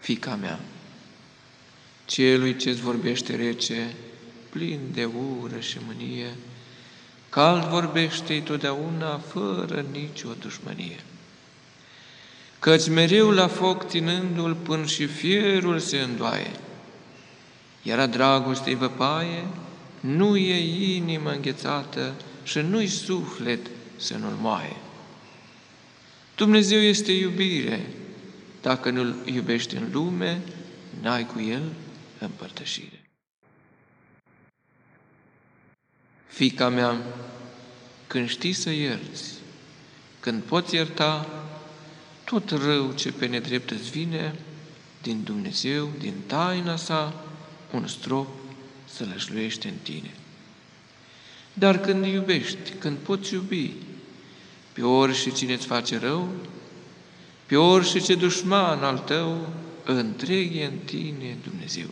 Fica mea, celui ce-ți vorbește rece, plin de ură și mânie, cald vorbește totdeauna fără nicio dușmănie. Căci mereu la foc ținându-l până și fierul se îndoaie, iar a dragostei văpaie nu e inimă înghețată și nu-i suflet să nu-l moaie. Dumnezeu este iubire. Dacă nu-L iubești în lume, n-ai cu El împărtășire. Fica mea, când știi să ierți, când poți ierta tot rău ce pe nedrept îți vine, din Dumnezeu, din taina sa, un strop să lășluiește în tine. Dar când iubești, când poți iubi, pe ori și cine îți face rău, pe ori și ce dușman al tău, întreghe în tine Dumnezeu.